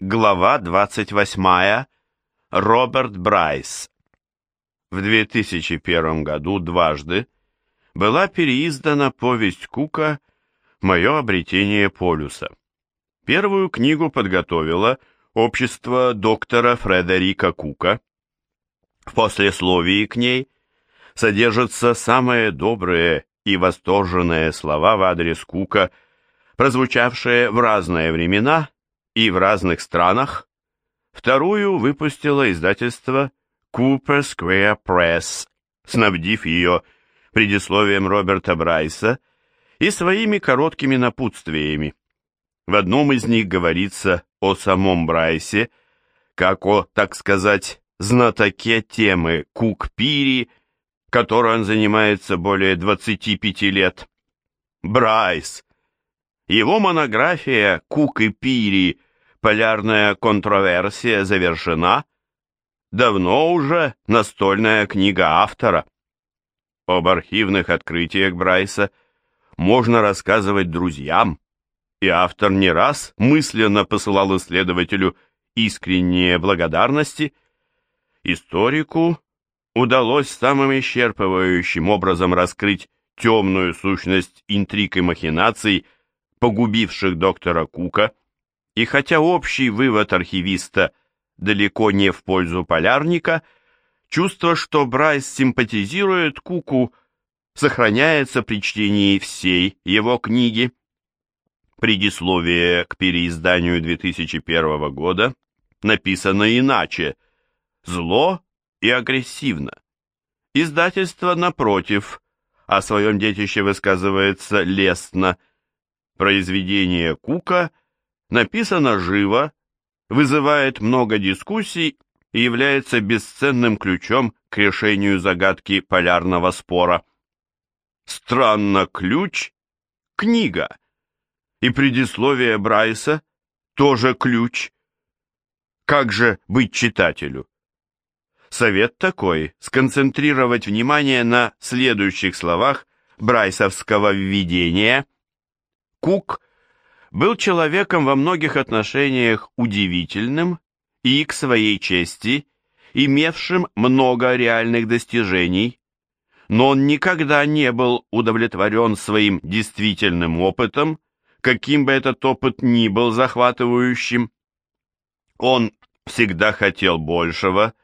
Глава 28. Роберт Брайс. В 2001 году дважды была переиздана повесть Кука «Мое обретение полюса». Первую книгу подготовило общество доктора Фредерика Кука. В послесловии к ней содержатся самые добрые и восторженные слова в адрес Кука, прозвучавшие в разные времена и в разных странах. Вторую выпустило издательство Cooper Square Press, снабдив ее предисловием Роберта Брайса и своими короткими напутствиями. В одном из них говорится о самом Брайсе, как о, так сказать, знатоке темы Кук-Пири, которой он занимается более 25 лет. Брайс. Его монография «Кук и Пири. Полярная контроверсия» завершена. Давно уже настольная книга автора. Об архивных открытиях Брайса можно рассказывать друзьям, и автор не раз мысленно посылал исследователю искренние благодарности. Историку удалось самым исчерпывающим образом раскрыть темную сущность интриг и махинаций, погубивших доктора Кука, и хотя общий вывод архивиста далеко не в пользу полярника, чувство, что Брайс симпатизирует Куку, сохраняется при чтении всей его книги. Предисловие к переизданию 2001 года написано иначе «Зло и агрессивно». Издательство, напротив, о своем детище высказывается лестно. Произведение Кука написано живо, вызывает много дискуссий и является бесценным ключом к решению загадки полярного спора. Странно, ключ — книга, и предисловие Брайса тоже ключ. Как же быть читателю? Совет такой – сконцентрировать внимание на следующих словах брайсовского введения. Кук был человеком во многих отношениях удивительным и к своей чести, имевшим много реальных достижений, но он никогда не был удовлетворен своим действительным опытом, каким бы этот опыт ни был захватывающим. Он всегда хотел большего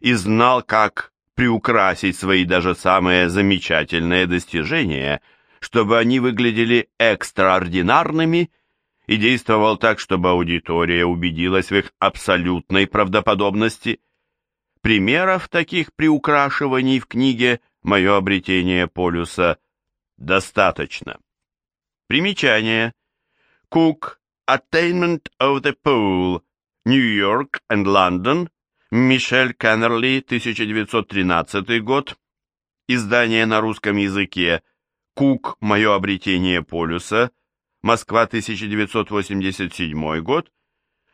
и знал, как приукрасить свои даже самые замечательные достижения, чтобы они выглядели экстраординарными и действовал так, чтобы аудитория убедилась в их абсолютной правдоподобности. Примеров таких приукрашиваний в книге «Мое обретение полюса» достаточно. Примечание. Cook Attainment of the Pole, York and London, Мишель Кеннерли, 1913 год, издание на русском языке «Кук. Мое обретение полюса», Москва, 1987 год,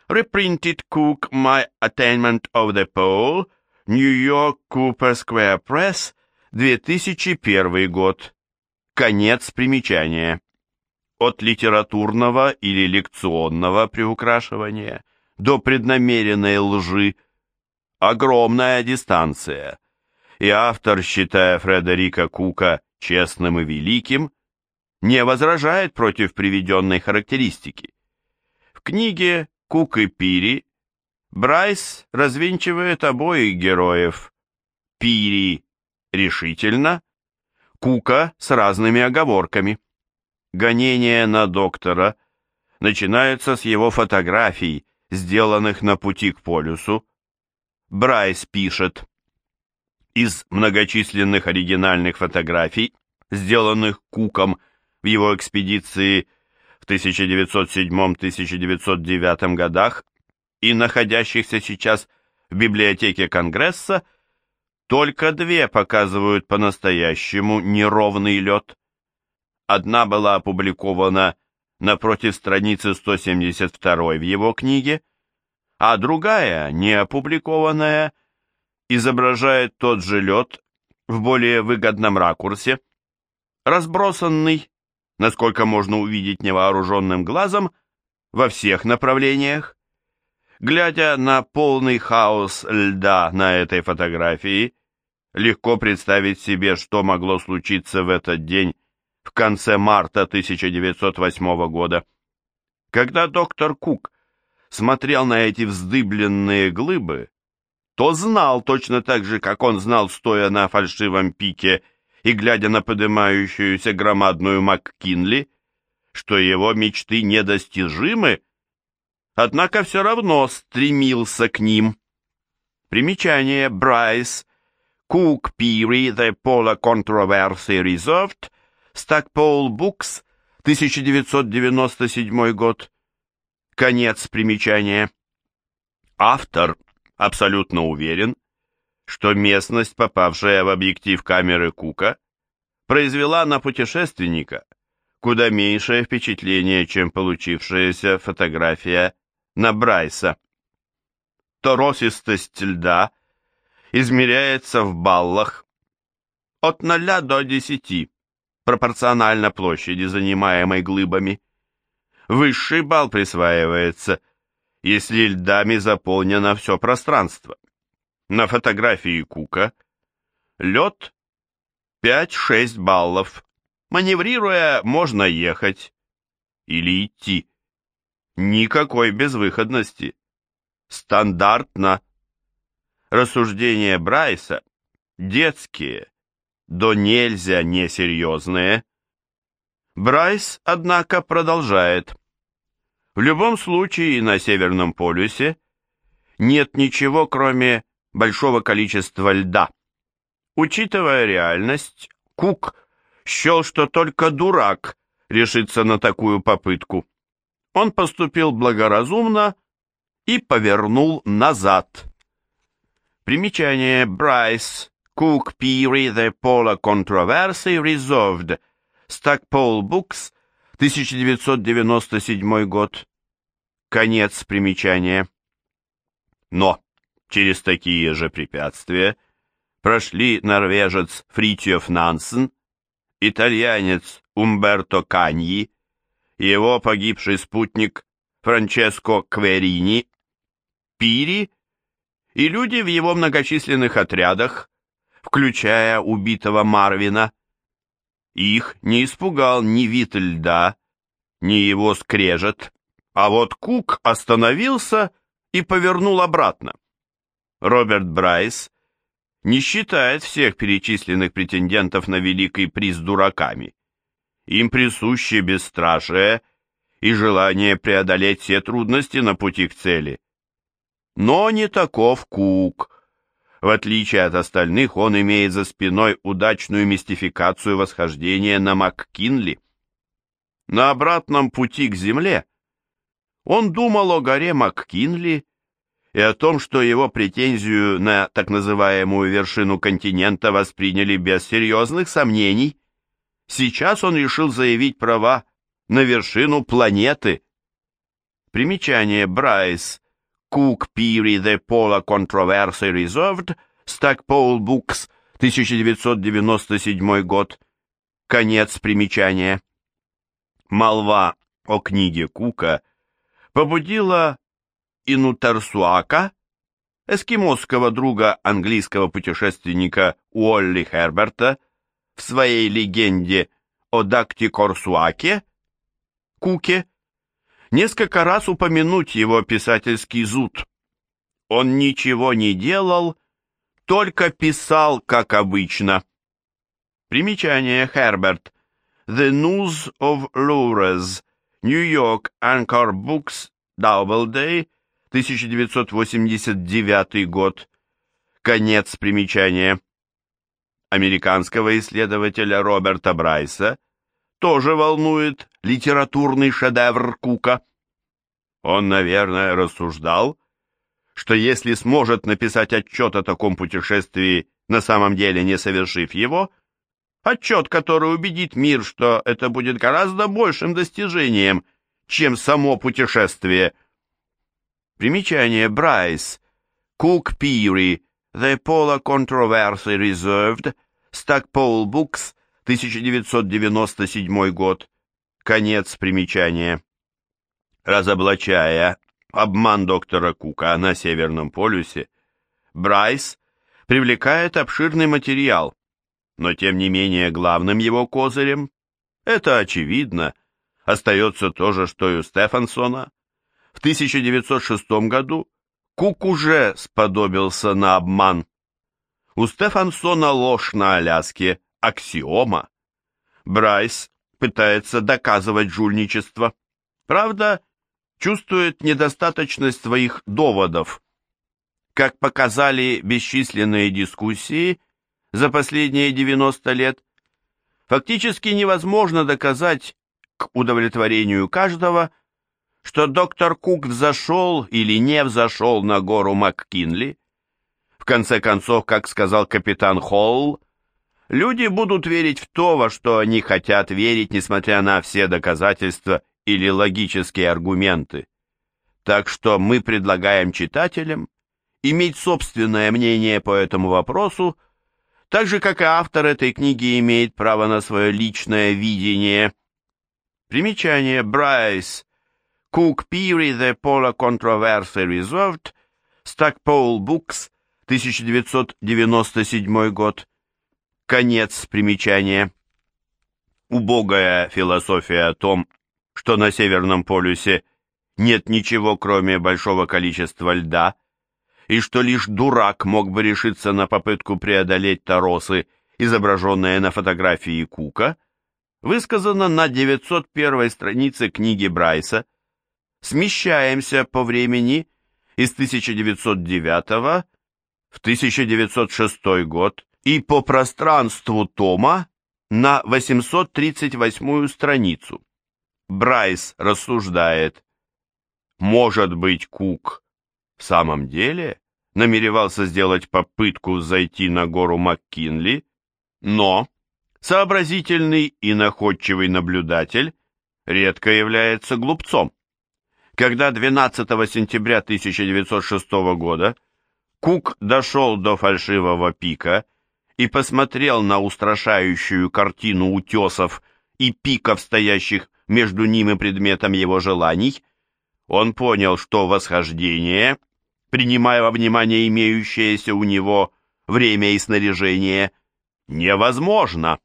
Reprinted Cook My Attainment of the Pole, New York Cooper Square Press, 2001 год. Конец примечания. От литературного или лекционного приукрашивания до преднамеренной лжи огромная дистанция, и автор, считая Фредерика Кука честным и великим, не возражает против приведенной характеристики. В книге «Кук и Пири» Брайс развенчивает обоих героев. Пири решительно, Кука с разными оговорками. Гонения на доктора начинаются с его фотографий, сделанных на пути к полюсу. Брайс пишет, из многочисленных оригинальных фотографий, сделанных Куком в его экспедиции в 1907-1909 годах и находящихся сейчас в библиотеке Конгресса, только две показывают по-настоящему неровный лед. Одна была опубликована напротив страницы 172 в его книге, а другая, не опубликованная, изображает тот же лед в более выгодном ракурсе, разбросанный насколько можно увидеть невооруженным глазом, во всех направлениях. Глядя на полный хаос льда на этой фотографии, легко представить себе, что могло случиться в этот день в конце марта 1908 года. Когда доктор Кук смотрел на эти вздыбленные глыбы, то знал точно так же, как он знал, стоя на фальшивом пике и глядя на поднимающуюся громадную МакКинли, что его мечты недостижимы, однако все равно стремился к ним. Примечание Брайс, Cook Peary, The Polar Controversy Reserved, Stackpole Books, 1997 год. Конец примечания. Автор абсолютно уверен, что местность, попавшая в объектив камеры Кука, произвела на путешественника куда меньшее впечатление, чем получившаяся фотография на Брайса. Торосистость льда измеряется в баллах от 0 до 10, пропорционально площади, занимаемой глыбами. Высший балл присваивается, если льдами заполнено все пространство. На фотографии Кука лед 5-6 баллов, Маневрируя, можно ехать или идти. Никакой безвыходности. Стандартно. Рассуждения Брайса детские, до нельзя несерьезные. Брайс, однако, продолжает. В любом случае на Северном полюсе нет ничего, кроме большого количества льда. Учитывая реальность, Кук счел, что только дурак решится на такую попытку. Он поступил благоразумно и повернул назад. Примечание Брайс, Cook Peary, The Polar Controversy Resolved, Stackpole Books, 1997 год. Конец примечания. Но через такие же препятствия прошли норвежец Фритьев Нансен, итальянец Умберто Каньи, его погибший спутник Франческо Кверини, Пири и люди в его многочисленных отрядах, включая убитого Марвина. Их не испугал ни вид льда, ни его скрежет, а вот Кук остановился и повернул обратно. Роберт Брайс не считает всех перечисленных претендентов на великий приз дураками. Им присуще бесстрашие и желание преодолеть все трудности на пути к цели. Но не таков Кук. В отличие от остальных, он имеет за спиной удачную мистификацию восхождения на МакКинли. На обратном пути к Земле он думал о горе МакКинли и о том, что его претензию на так называемую вершину континента восприняли без серьезных сомнений. Сейчас он решил заявить права на вершину планеты. Примечание Брайс, Cook The Polar Controversy Reserved, Stackpole Books, 1997 год. Конец примечания. Молва о книге Кука побудила Инутарсуака, эскимосского друга английского путешественника Уолли Херберта, в своей легенде о Дактикорсуаке, Куке, несколько раз упомянуть его писательский зуд. Он ничего не делал, только писал, как обычно. Примечание Херберт. The News of Lures. New York Anchor Books. Doubleday. 1989 год. Конец примечания. Американского исследователя Роберта Брайса тоже волнует литературный шедевр Кука. Он, наверное, рассуждал, что если сможет написать отчет о таком путешествии, на самом деле не совершив его, отчет, который убедит мир, что это будет гораздо большим достижением, чем само путешествие – Примечание Брайс. Cook Peary. The Polar Controversy Reserved. Stackpole Books. 1997 год. Конец примечания. Разоблачая обман доктора Кука на Северном полюсе, Брайс привлекает обширный материал, но тем не менее главным его козырем, это очевидно, остается то же, что и у Стефансона. В 1906 году Кук уже сподобился на обман. У Стефансона ложь на Аляске – аксиома. Брайс пытается доказывать жульничество. Правда, чувствует недостаточность своих доводов. Как показали бесчисленные дискуссии за последние 90 лет, фактически невозможно доказать к удовлетворению каждого, что доктор Кук взошел или не взошел на гору МакКинли. В конце концов, как сказал капитан Холл, люди будут верить в то, во что они хотят верить, несмотря на все доказательства или логические аргументы. Так что мы предлагаем читателям иметь собственное мнение по этому вопросу, так же, как и автор этой книги имеет право на свое личное видение. Примечание Брайс. Cook Peary The Polar Controversy Resolved. Stackpole Books. 1997 год. Конец примечания. Убогая философия о том, что на Северном полюсе нет ничего, кроме большого количества льда, и что лишь дурак мог бы решиться на попытку преодолеть торосы, изображенные на фотографии Кука, высказано на 901 странице книги Брайса. Смещаемся по времени из 1909 в 1906 год и по пространству тома на 838 страницу. Брайс рассуждает, может быть, Кук в самом деле намеревался сделать попытку зайти на гору МакКинли, но сообразительный и находчивый наблюдатель редко является глупцом. Когда 12 сентября 1906 года Кук дошел до фальшивого пика и посмотрел на устрашающую картину утесов и пиков, стоящих между ним и предметом его желаний, он понял, что восхождение, принимая во внимание имеющееся у него время и снаряжение, невозможно.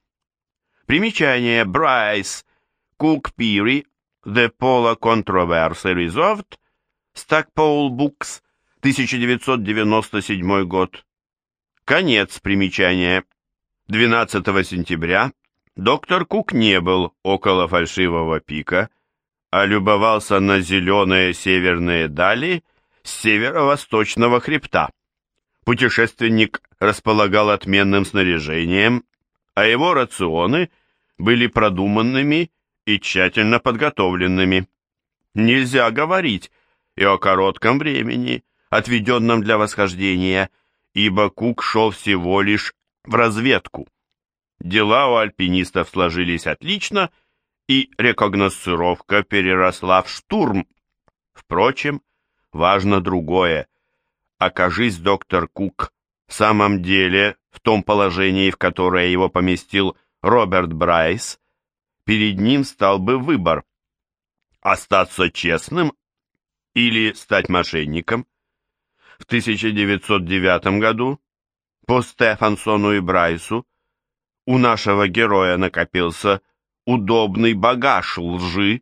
Примечание. Брайс, Кук Пири, The Polar Controversy Resolved, Stackpole Books, 1997 год. Конец примечания. 12 сентября доктор Кук не был около фальшивого пика, а любовался на зеленые северные дали с северо-восточного хребта. Путешественник располагал отменным снаряжением, а его рационы были продуманными и тщательно подготовленными. Нельзя говорить и о коротком времени, отведенном для восхождения, ибо Кук шел всего лишь в разведку. Дела у альпинистов сложились отлично, и рекогносцировка переросла в штурм. Впрочем, важно другое. Окажись доктор Кук в самом деле в том положении, в которое его поместил Роберт Брайс, перед ним стал бы выбор – остаться честным или стать мошенником. В 1909 году по Стефансону и Брайсу у нашего героя накопился удобный багаж лжи,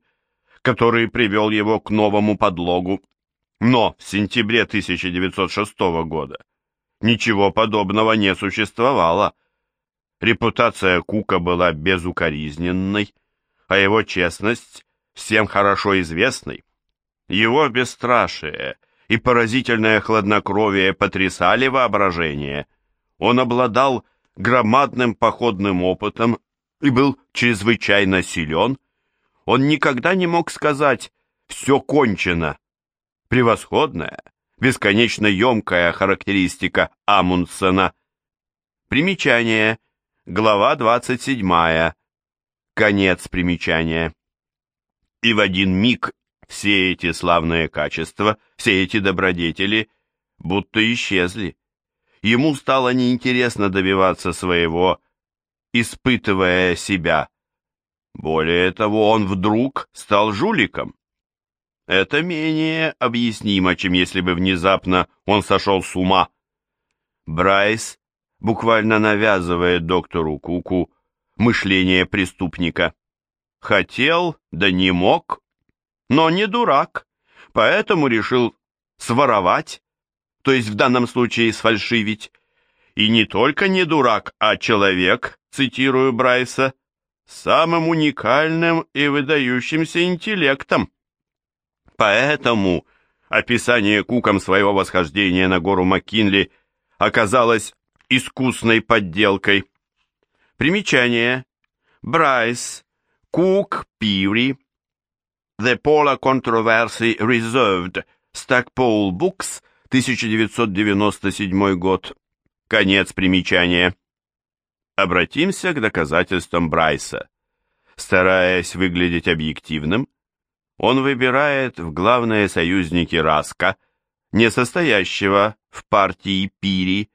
который привел его к новому подлогу. Но в сентябре 1906 года ничего подобного не существовало. Репутация Кука была безукоризненной, а его честность всем хорошо известной. Его бесстрашие и поразительное хладнокровие потрясали воображение. Он обладал громадным походным опытом и был чрезвычайно силен, он никогда не мог сказать «все кончено». Превосходная, бесконечно емкая характеристика Амундсена. Примечание. Глава 27. Конец примечания. И в один миг все эти славные качества, все эти добродетели будто исчезли. Ему стало неинтересно добиваться своего, испытывая себя. Более того, он вдруг стал жуликом. это менее объяснимо, чем если бы внезапно он сошел с ума. Брайс буквально навязывает доктору Куку мышление преступника. Хотел, да не мог, но не дурак, поэтому решил своровать, то есть в данном случае сфальшивить. И не только не дурак, а человек, цитирую Брайса, самым уникальным и выдающимся интеллектом. Поэтому описание Куком своего восхождения на гору Маккинли оказалось искусной подделкой. Примечание. Брайс, Кук, Пири, The Polar Controversy Reserved, Stackpole Books, 1997 год. Конец примечания. Обратимся к доказательствам Брайса. Стараясь выглядеть объективным, он выбирает в главные союзники Раска, не состоящего в партии Пири,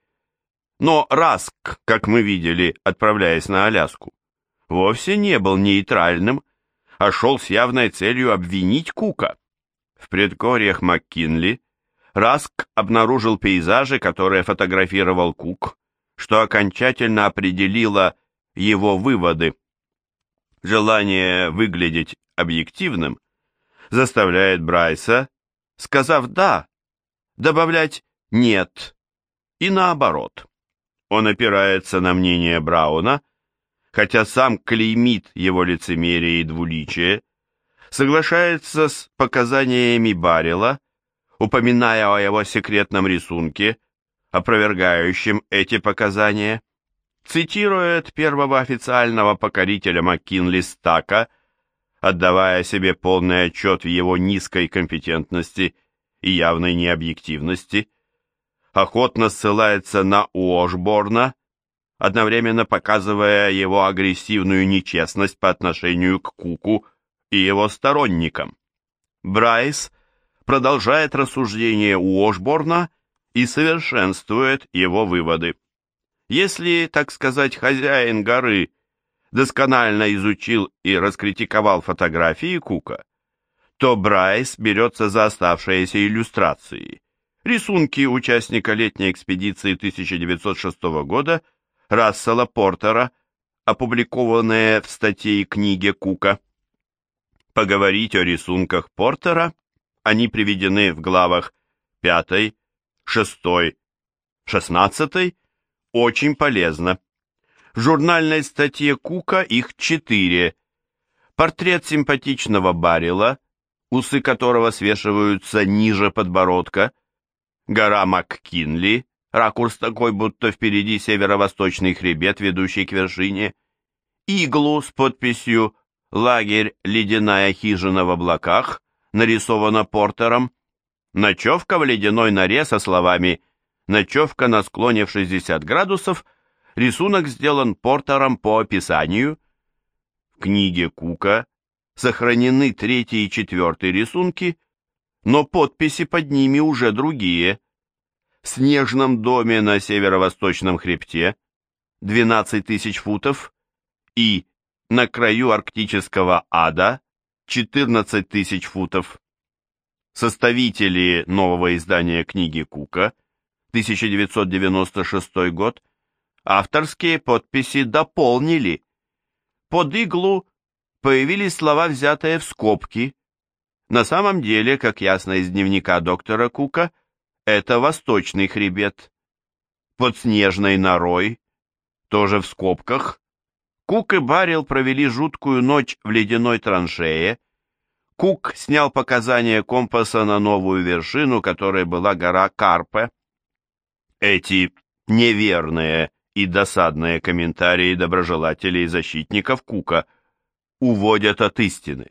но Раск, как мы видели, отправляясь на Аляску, вовсе не был нейтральным, а шел с явной целью обвинить Кука. В предгорьях МакКинли Раск обнаружил пейзажи, которые фотографировал Кук, что окончательно определило его выводы. Желание выглядеть объективным заставляет Брайса, сказав «да», добавлять «нет» и наоборот. Он опирается на мнение Брауна, хотя сам клеймит его лицемерие и двуличие, соглашается с показаниями Баррела, упоминая о его секретном рисунке, опровергающем эти показания, цитирует первого официального покорителя Маккинли Стака, отдавая себе полный отчет в его низкой компетентности и явной необъективности, охотно ссылается на Уошборна, одновременно показывая его агрессивную нечестность по отношению к Куку и его сторонникам. Брайс продолжает рассуждение Уошборна и совершенствует его выводы. Если, так сказать, хозяин горы досконально изучил и раскритиковал фотографии Кука, то Брайс берется за оставшиеся иллюстрации – рисунки участника летней экспедиции 1906 года Рассела Портера, опубликованные в статье и книге Кука. Поговорить о рисунках Портера, они приведены в главах 5, 6, 16, очень полезно. В журнальной статье Кука их четыре. Портрет симпатичного Баррила, усы которого свешиваются ниже подбородка, Гора МакКинли, ракурс такой, будто впереди северо-восточный хребет, ведущий к вершине. Иглу с подписью «Лагерь ледяная хижина в облаках», нарисована Портером. Ночевка в ледяной норе со словами «Ночевка на склоне в 60 градусов», рисунок сделан Портером по описанию. В книге Кука сохранены третий и четвертый рисунки – но подписи под ними уже другие. В снежном доме на северо-восточном хребте 12 тысяч футов и на краю арктического ада 14 тысяч футов. Составители нового издания книги Кука, 1996 год, авторские подписи дополнили. Под иглу появились слова, взятые в скобки, на самом деле, как ясно из дневника доктора Кука, это восточный хребет. Под снежной норой, тоже в скобках, Кук и Баррел провели жуткую ночь в ледяной траншее. Кук снял показания компаса на новую вершину, которой была гора Карпе. Эти неверные и досадные комментарии доброжелателей и защитников Кука уводят от истины.